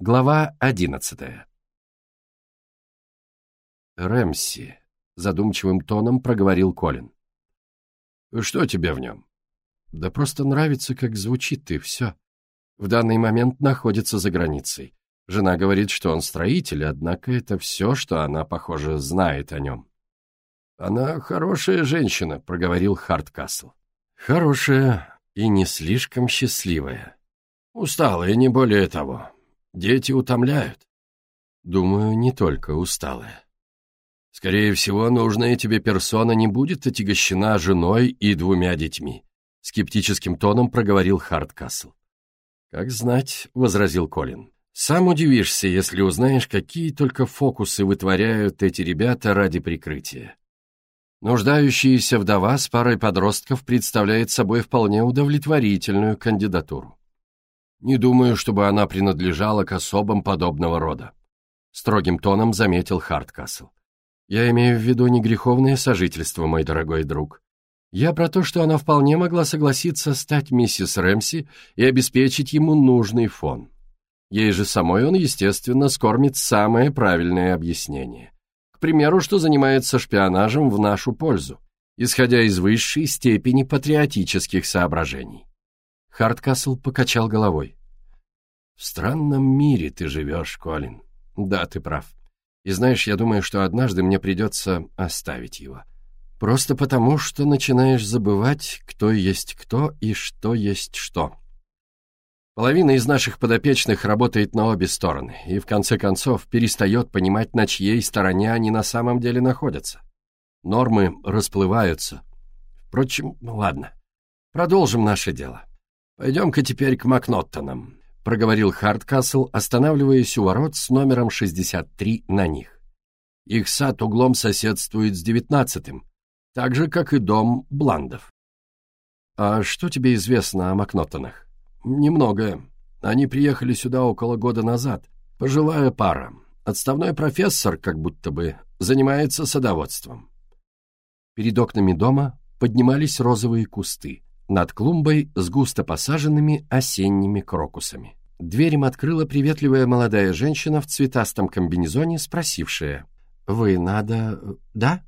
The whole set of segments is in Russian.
Глава одиннадцатая. «Рэмси», — задумчивым тоном проговорил Колин. «Что тебе в нем?» «Да просто нравится, как звучит, и все. В данный момент находится за границей. Жена говорит, что он строитель, однако это все, что она, похоже, знает о нем». «Она хорошая женщина», — проговорил Харткасл. «Хорошая и не слишком счастливая. Усталая, не более того. Дети утомляют». «Думаю, не только усталая. Скорее всего, нужная тебе персона не будет отягощена женой и двумя детьми», — скептическим тоном проговорил Харткасл. «Как знать», — возразил Колин. «Сам удивишься, если узнаешь, какие только фокусы вытворяют эти ребята ради прикрытия. Нуждающаяся вдова с парой подростков представляет собой вполне удовлетворительную кандидатуру. Не думаю, чтобы она принадлежала к особам подобного рода», — строгим тоном заметил Харткасл. Я имею в виду не греховное сожительство, мой дорогой друг. Я про то, что она вполне могла согласиться стать миссис Рэмси и обеспечить ему нужный фон. Ей же самой он, естественно, скормит самое правильное объяснение. К примеру, что занимается шпионажем в нашу пользу, исходя из высшей степени патриотических соображений. Хардкасл покачал головой. «В странном мире ты живешь, Колин. Да, ты прав. И знаешь, я думаю, что однажды мне придется оставить его. Просто потому, что начинаешь забывать, кто есть кто и что есть что. Половина из наших подопечных работает на обе стороны и, в конце концов, перестает понимать, на чьей стороне они на самом деле находятся. Нормы расплываются. Впрочем, ладно. Продолжим наше дело. Пойдем-ка теперь к Макноттонам проговорил Хардкасл, останавливаясь у ворот с номером 63 на них. Их сад углом соседствует с девятнадцатым, так же, как и дом Бландов. «А что тебе известно о Макнотонах?» «Немного. Они приехали сюда около года назад. Пожилая пара. Отставной профессор, как будто бы, занимается садоводством». Перед окнами дома поднимались розовые кусты над клумбой с густо посаженными осенними крокусами. Дверь им открыла приветливая молодая женщина в цветастом комбинезоне, спросившая, «Вы надо... да?»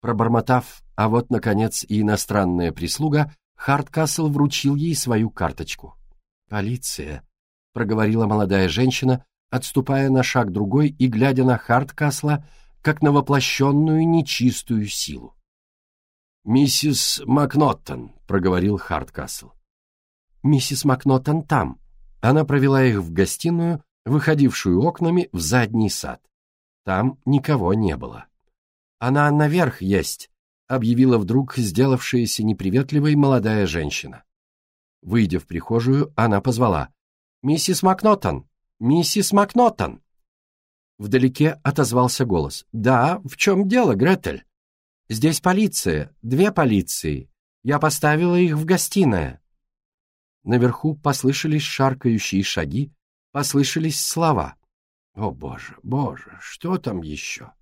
Пробормотав, а вот, наконец, и иностранная прислуга, Хардкасл вручил ей свою карточку. «Полиция», — проговорила молодая женщина, отступая на шаг другой и глядя на Хардкасла, как на воплощенную нечистую силу. «Миссис Макноттон», — проговорил Хардкасл. «Миссис Макноттон там». Она провела их в гостиную, выходившую окнами в задний сад. Там никого не было. «Она наверх есть», — объявила вдруг сделавшаяся неприветливой молодая женщина. Выйдя в прихожую, она позвала. «Миссис Макноттон! Миссис Макноттон!» Вдалеке отозвался голос. «Да, в чем дело, Гретель?» Здесь полиция, две полиции. Я поставила их в гостиное». Наверху послышались шаркающие шаги, послышались слова. «О, боже, боже, что там еще?»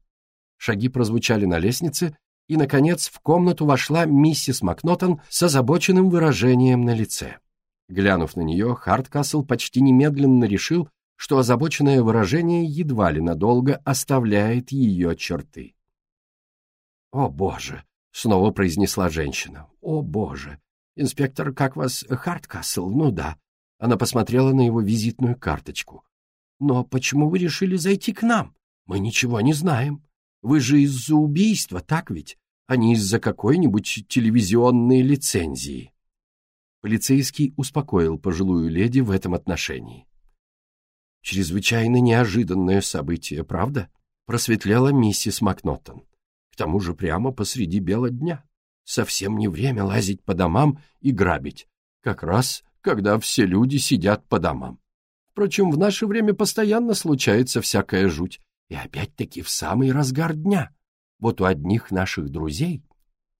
Шаги прозвучали на лестнице, и, наконец, в комнату вошла миссис Макнотон с озабоченным выражением на лице. Глянув на нее, Харткасл почти немедленно решил, что озабоченное выражение едва ли надолго оставляет ее черты. «О, Боже!» — снова произнесла женщина. «О, Боже! Инспектор, как вас, Харткасл? Ну да». Она посмотрела на его визитную карточку. «Но почему вы решили зайти к нам? Мы ничего не знаем. Вы же из-за убийства, так ведь? А не из-за какой-нибудь телевизионной лицензии». Полицейский успокоил пожилую леди в этом отношении. «Чрезвычайно неожиданное событие, правда?» — просветлела миссис Макнотон. К тому же прямо посреди бела дня. Совсем не время лазить по домам и грабить. Как раз, когда все люди сидят по домам. Впрочем, в наше время постоянно случается всякая жуть. И опять-таки в самый разгар дня. Вот у одних наших друзей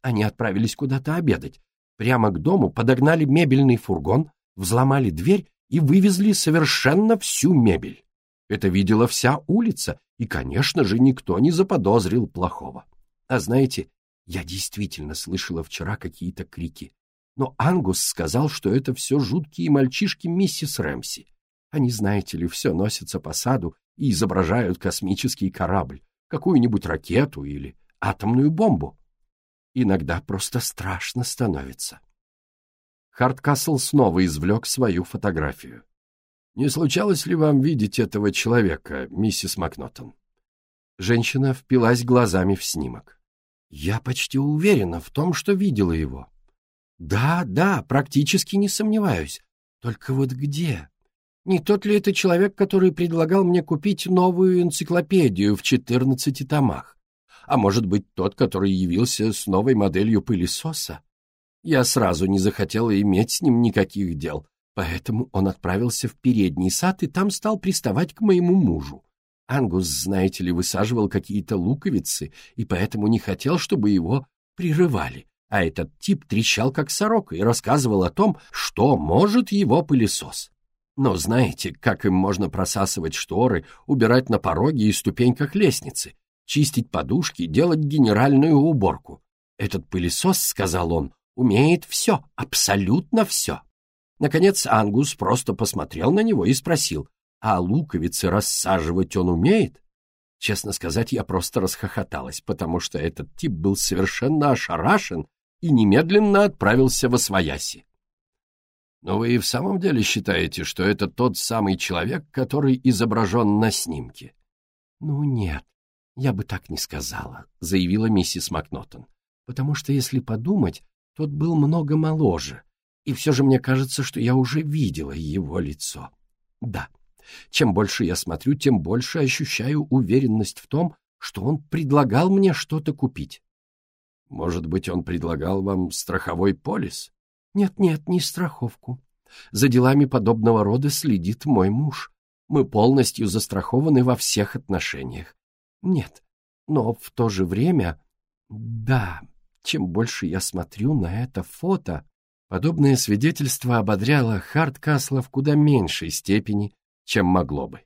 они отправились куда-то обедать. Прямо к дому подогнали мебельный фургон, взломали дверь и вывезли совершенно всю мебель. Это видела вся улица, и, конечно же, никто не заподозрил плохого. А знаете, я действительно слышала вчера какие-то крики. Но Ангус сказал, что это все жуткие мальчишки миссис Рэмси. Они, знаете ли, все носятся по саду и изображают космический корабль, какую-нибудь ракету или атомную бомбу. Иногда просто страшно становится. Хардкасл снова извлек свою фотографию. «Не случалось ли вам видеть этого человека, миссис Макнотон?» Женщина впилась глазами в снимок. «Я почти уверена в том, что видела его». «Да, да, практически не сомневаюсь. Только вот где? Не тот ли это человек, который предлагал мне купить новую энциклопедию в четырнадцати томах? А может быть, тот, который явился с новой моделью пылесоса? Я сразу не захотела иметь с ним никаких дел, поэтому он отправился в передний сад и там стал приставать к моему мужу. Ангус, знаете ли, высаживал какие-то луковицы, и поэтому не хотел, чтобы его прерывали. А этот тип трещал, как сорока, и рассказывал о том, что может его пылесос. Но знаете, как им можно просасывать шторы, убирать на пороге и ступеньках лестницы, чистить подушки, делать генеральную уборку? Этот пылесос, сказал он, умеет все, абсолютно все. Наконец Ангус просто посмотрел на него и спросил, а луковицы рассаживать он умеет? Честно сказать, я просто расхохоталась, потому что этот тип был совершенно ошарашен и немедленно отправился во свояси. Но вы и в самом деле считаете, что это тот самый человек, который изображен на снимке? Ну нет, я бы так не сказала, заявила миссис Макнотон. Потому что, если подумать, тот был много моложе, и все же мне кажется, что я уже видела его лицо. Да, чем больше я смотрю, тем больше ощущаю уверенность в том, что он предлагал мне что-то купить. Может быть, он предлагал вам страховой полис? Нет-нет, не страховку. За делами подобного рода следит мой муж. Мы полностью застрахованы во всех отношениях. Нет, но в то же время... Да, чем больше я смотрю на это фото... Подобное свидетельство ободряло Хардкасла в куда меньшей степени, чем могло бы.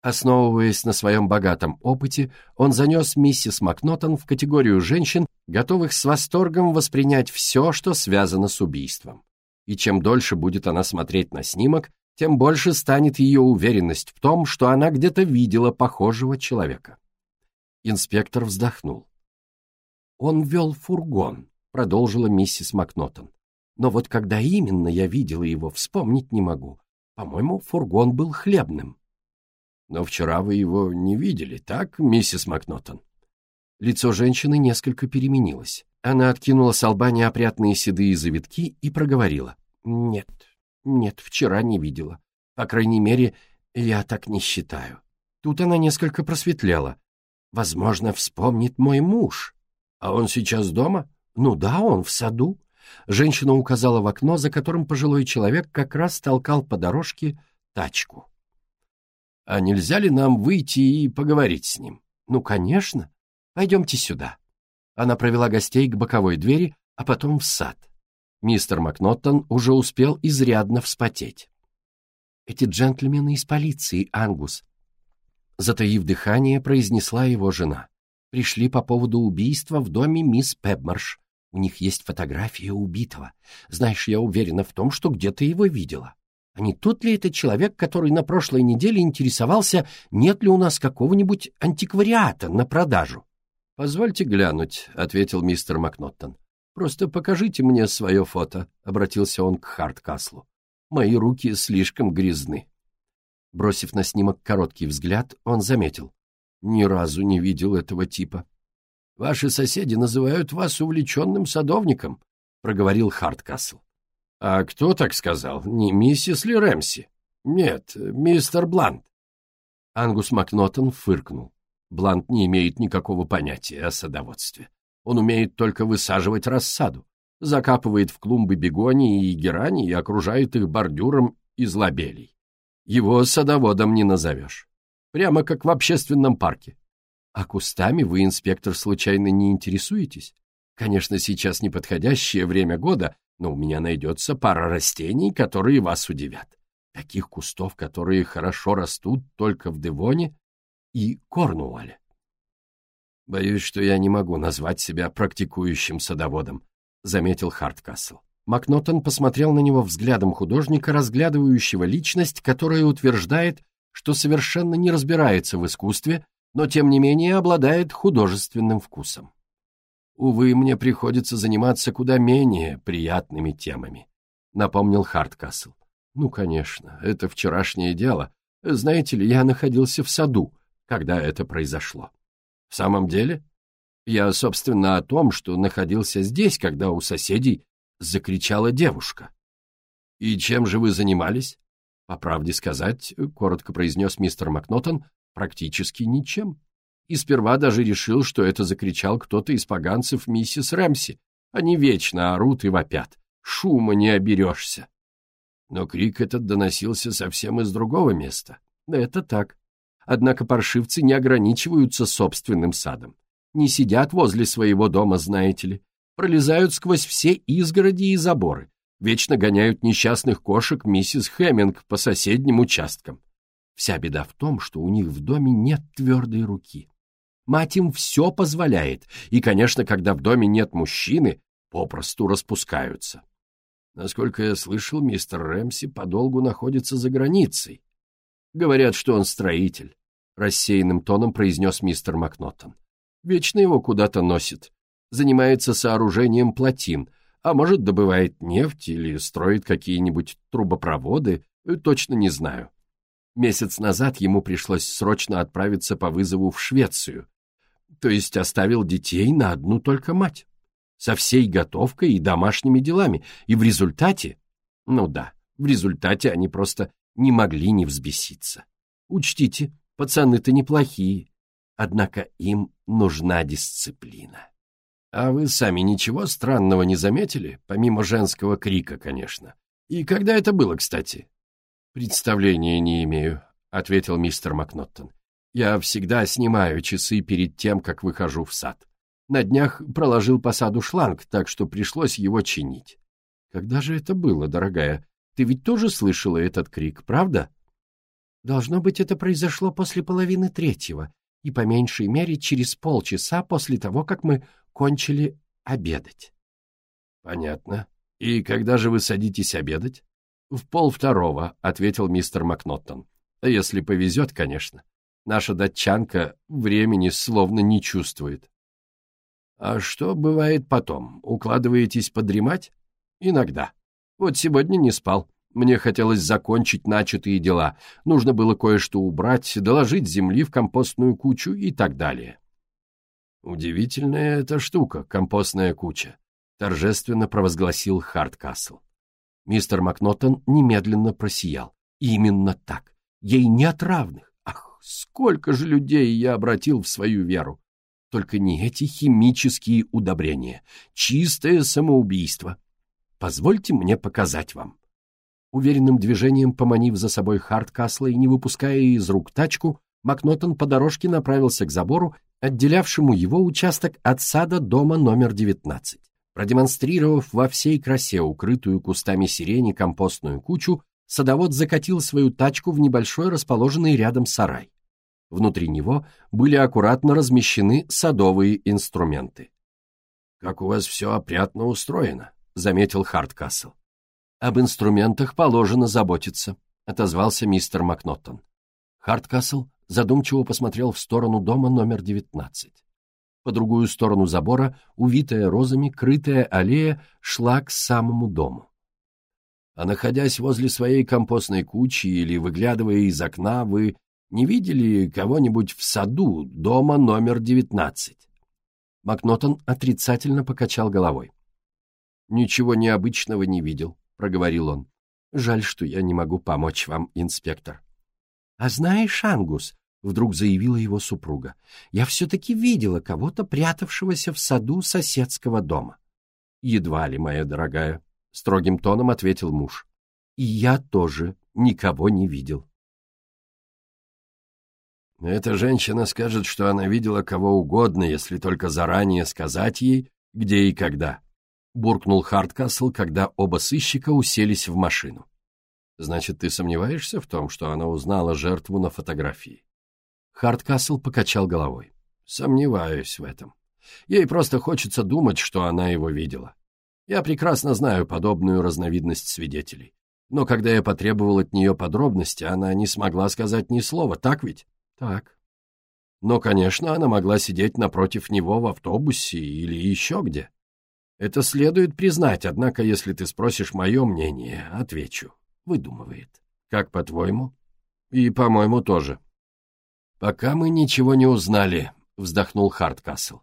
Основываясь на своем богатом опыте, он занес миссис Макнотон в категорию женщин, готовых с восторгом воспринять все, что связано с убийством. И чем дольше будет она смотреть на снимок, тем больше станет ее уверенность в том, что она где-то видела похожего человека. Инспектор вздохнул. «Он вел фургон», — продолжила миссис Макнотон. «Но вот когда именно я видела его, вспомнить не могу. По-моему, фургон был хлебным». «Но вчера вы его не видели, так, миссис Макнотон?» Лицо женщины несколько переменилось. Она откинула с лба неопрятные седые завитки и проговорила. «Нет, нет, вчера не видела. По крайней мере, я так не считаю». Тут она несколько просветлела. «Возможно, вспомнит мой муж. А он сейчас дома? Ну да, он в саду». Женщина указала в окно, за которым пожилой человек как раз толкал по дорожке тачку. «А нельзя ли нам выйти и поговорить с ним?» «Ну, конечно. Пойдемте сюда». Она провела гостей к боковой двери, а потом в сад. Мистер Макноттон уже успел изрядно вспотеть. «Эти джентльмены из полиции, Ангус», затаив дыхание, произнесла его жена. «Пришли по поводу убийства в доме мисс Пебмарш. У них есть фотография убитого. Знаешь, я уверена в том, что где-то его видела. А не тот ли это человек, который на прошлой неделе интересовался, нет ли у нас какого-нибудь антиквариата на продажу? — Позвольте глянуть, — ответил мистер Макноттон. — Просто покажите мне свое фото, — обратился он к Харткаслу. — Мои руки слишком грязны. Бросив на снимок короткий взгляд, он заметил. Ни разу не видел этого типа. — Ваши соседи называют вас увлеченным садовником, — проговорил Харткасл. — А кто так сказал? Не миссис ли Рэмси? — Нет, мистер Блант. Ангус Макнотон фыркнул. Блант не имеет никакого понятия о садоводстве. Он умеет только высаживать рассаду, закапывает в клумбы бегонии и герани и окружает их бордюром из лабелей. Его садоводом не назовешь. Прямо как в общественном парке. А кустами вы, инспектор, случайно не интересуетесь? Конечно, сейчас неподходящее время года, но у меня найдется пара растений, которые вас удивят. Таких кустов, которые хорошо растут только в Девоне и Корнуолле. «Боюсь, что я не могу назвать себя практикующим садоводом», — заметил Харткасл. Макнотон посмотрел на него взглядом художника, разглядывающего личность, которая утверждает, что совершенно не разбирается в искусстве, но тем не менее обладает художественным вкусом. Увы, мне приходится заниматься куда менее приятными темами, напомнил Харткасл. Ну, конечно, это вчерашнее дело. Знаете ли, я находился в саду, когда это произошло. В самом деле? Я, собственно, о том, что находился здесь, когда у соседей закричала девушка. И чем же вы занимались? По правде сказать, коротко произнес мистер Макнотон, практически ничем и сперва даже решил, что это закричал кто-то из поганцев миссис Рэмси. Они вечно орут и вопят. Шума не оберешься. Но крик этот доносился совсем из другого места. Это так. Однако паршивцы не ограничиваются собственным садом. Не сидят возле своего дома, знаете ли. Пролезают сквозь все изгороди и заборы. Вечно гоняют несчастных кошек миссис Хэмминг по соседним участкам. Вся беда в том, что у них в доме нет твердой руки. Мать им все позволяет, и, конечно, когда в доме нет мужчины, попросту распускаются. Насколько я слышал, мистер Рэмси подолгу находится за границей. Говорят, что он строитель, — рассеянным тоном произнес мистер Макнотон. Вечно его куда-то носит. Занимается сооружением плотин, а может, добывает нефть или строит какие-нибудь трубопроводы, точно не знаю. Месяц назад ему пришлось срочно отправиться по вызову в Швецию, то есть оставил детей на одну только мать, со всей готовкой и домашними делами, и в результате, ну да, в результате они просто не могли не взбеситься. Учтите, пацаны-то неплохие, однако им нужна дисциплина. А вы сами ничего странного не заметили, помимо женского крика, конечно? И когда это было, кстати? Представления не имею, — ответил мистер Макноттон. Я всегда снимаю часы перед тем, как выхожу в сад. На днях проложил по саду шланг, так что пришлось его чинить. Когда же это было, дорогая? Ты ведь тоже слышала этот крик, правда? Должно быть, это произошло после половины третьего, и по меньшей мере через полчаса после того, как мы кончили обедать. Понятно. И когда же вы садитесь обедать? В пол второго, ответил мистер Макноттон. Если повезет, конечно. Наша датчанка времени словно не чувствует. А что бывает потом? Укладываетесь подремать? Иногда. Вот сегодня не спал. Мне хотелось закончить начатые дела. Нужно было кое-что убрать, доложить земли в компостную кучу и так далее. Удивительная эта штука, компостная куча, торжественно провозгласил Харткасл. Мистер Макнотон немедленно просиял. Именно так. Ей нет равных. Сколько же людей я обратил в свою веру! Только не эти химические удобрения. Чистое самоубийство. Позвольте мне показать вам. Уверенным движением, поманив за собой Харткасла и не выпуская из рук тачку, Макнотон по дорожке направился к забору, отделявшему его участок от сада дома номер 19. Продемонстрировав во всей красе укрытую кустами сирени компостную кучу, садовод закатил свою тачку в небольшой расположенный рядом сарай. Внутри него были аккуратно размещены садовые инструменты. «Как у вас все опрятно устроено», — заметил Харткасл. «Об инструментах положено заботиться», — отозвался мистер Макноттон. Харткасл задумчиво посмотрел в сторону дома номер 19. По другую сторону забора, увитая розами, крытая аллея шла к самому дому. А находясь возле своей компостной кучи или выглядывая из окна, вы не видели кого-нибудь в саду дома номер девятнадцать?» Макнотон отрицательно покачал головой. «Ничего необычного не видел», — проговорил он. «Жаль, что я не могу помочь вам, инспектор». «А знаешь, Ангус», — вдруг заявила его супруга, «я все-таки видела кого-то, прятавшегося в саду соседского дома». «Едва ли, моя дорогая», — строгим тоном ответил муж. «И я тоже никого не видел». Эта женщина скажет, что она видела кого угодно, если только заранее сказать ей, где и когда. Буркнул Харткасл, когда оба сыщика уселись в машину. Значит, ты сомневаешься в том, что она узнала жертву на фотографии? Харткасл покачал головой. Сомневаюсь в этом. Ей просто хочется думать, что она его видела. Я прекрасно знаю подобную разновидность свидетелей. Но когда я потребовал от нее подробности, она не смогла сказать ни слова, так ведь? Так. Но, конечно, она могла сидеть напротив него в автобусе или еще где. Это следует признать, однако, если ты спросишь мое мнение, отвечу. Выдумывает. Как по-твоему? И, по-моему, тоже. Пока мы ничего не узнали, вздохнул Харткасл.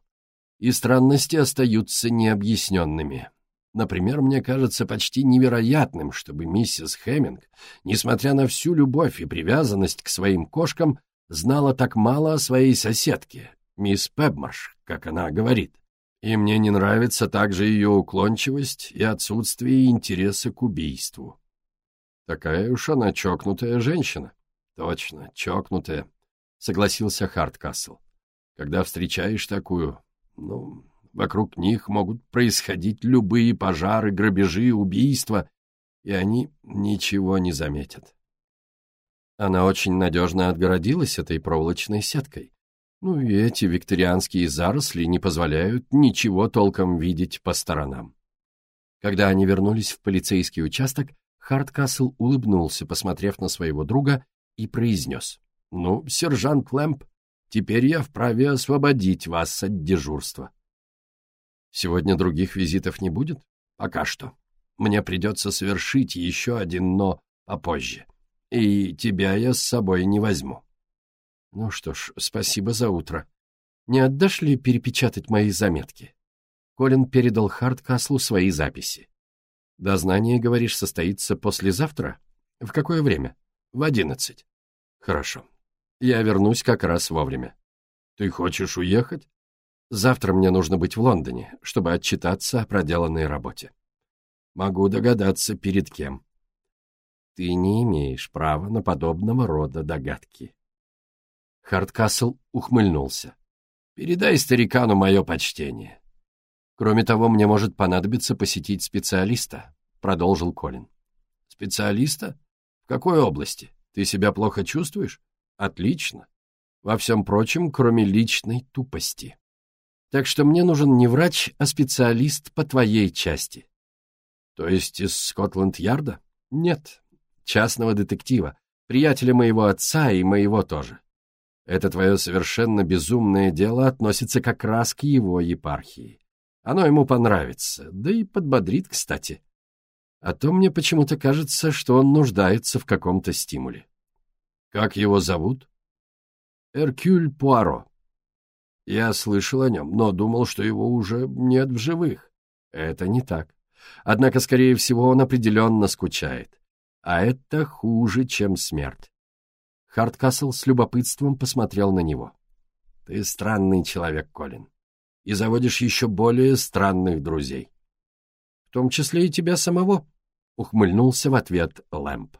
И странности остаются необъясненными. Например, мне кажется почти невероятным, чтобы миссис Хеминг, несмотря на всю любовь и привязанность к своим кошкам, знала так мало о своей соседке, мисс Пебмарш, как она говорит. И мне не нравится также ее уклончивость и отсутствие интереса к убийству. Такая уж она чокнутая женщина. Точно, чокнутая, согласился Харткасл. Когда встречаешь такую, ну, вокруг них могут происходить любые пожары, грабежи, убийства, и они ничего не заметят. Она очень надежно отгородилась этой проволочной сеткой. Ну и эти викторианские заросли не позволяют ничего толком видеть по сторонам. Когда они вернулись в полицейский участок, Харткасл улыбнулся, посмотрев на своего друга, и произнес. «Ну, сержант Лэмп, теперь я вправе освободить вас от дежурства». «Сегодня других визитов не будет? Пока что. Мне придется совершить еще один «но» попозже. И тебя я с собой не возьму». Ну что ж, спасибо за утро. Не отдашь ли перепечатать мои заметки? Колин передал Харткаслу свои записи. Дознание, говоришь, состоится послезавтра? В какое время? В одиннадцать. Хорошо. Я вернусь как раз вовремя. Ты хочешь уехать? Завтра мне нужно быть в Лондоне, чтобы отчитаться о проделанной работе. Могу догадаться, перед кем. Ты не имеешь права на подобного рода догадки. Хардкасл ухмыльнулся. «Передай старикану мое почтение. Кроме того, мне может понадобиться посетить специалиста», — продолжил Колин. «Специалиста? В какой области? Ты себя плохо чувствуешь? Отлично. Во всем прочем, кроме личной тупости. Так что мне нужен не врач, а специалист по твоей части». «То есть из Скотланд-Ярда?» «Нет, частного детектива, приятеля моего отца и моего тоже. Это твое совершенно безумное дело относится как раз к его епархии. Оно ему понравится, да и подбодрит, кстати. А то мне почему-то кажется, что он нуждается в каком-то стимуле. Как его зовут? Эркюль Пуаро. Я слышал о нем, но думал, что его уже нет в живых. Это не так. Однако, скорее всего, он определенно скучает. А это хуже, чем смерть. Хардкасл с любопытством посмотрел на него. «Ты странный человек, Колин, и заводишь еще более странных друзей». «В том числе и тебя самого», — ухмыльнулся в ответ Лэмп.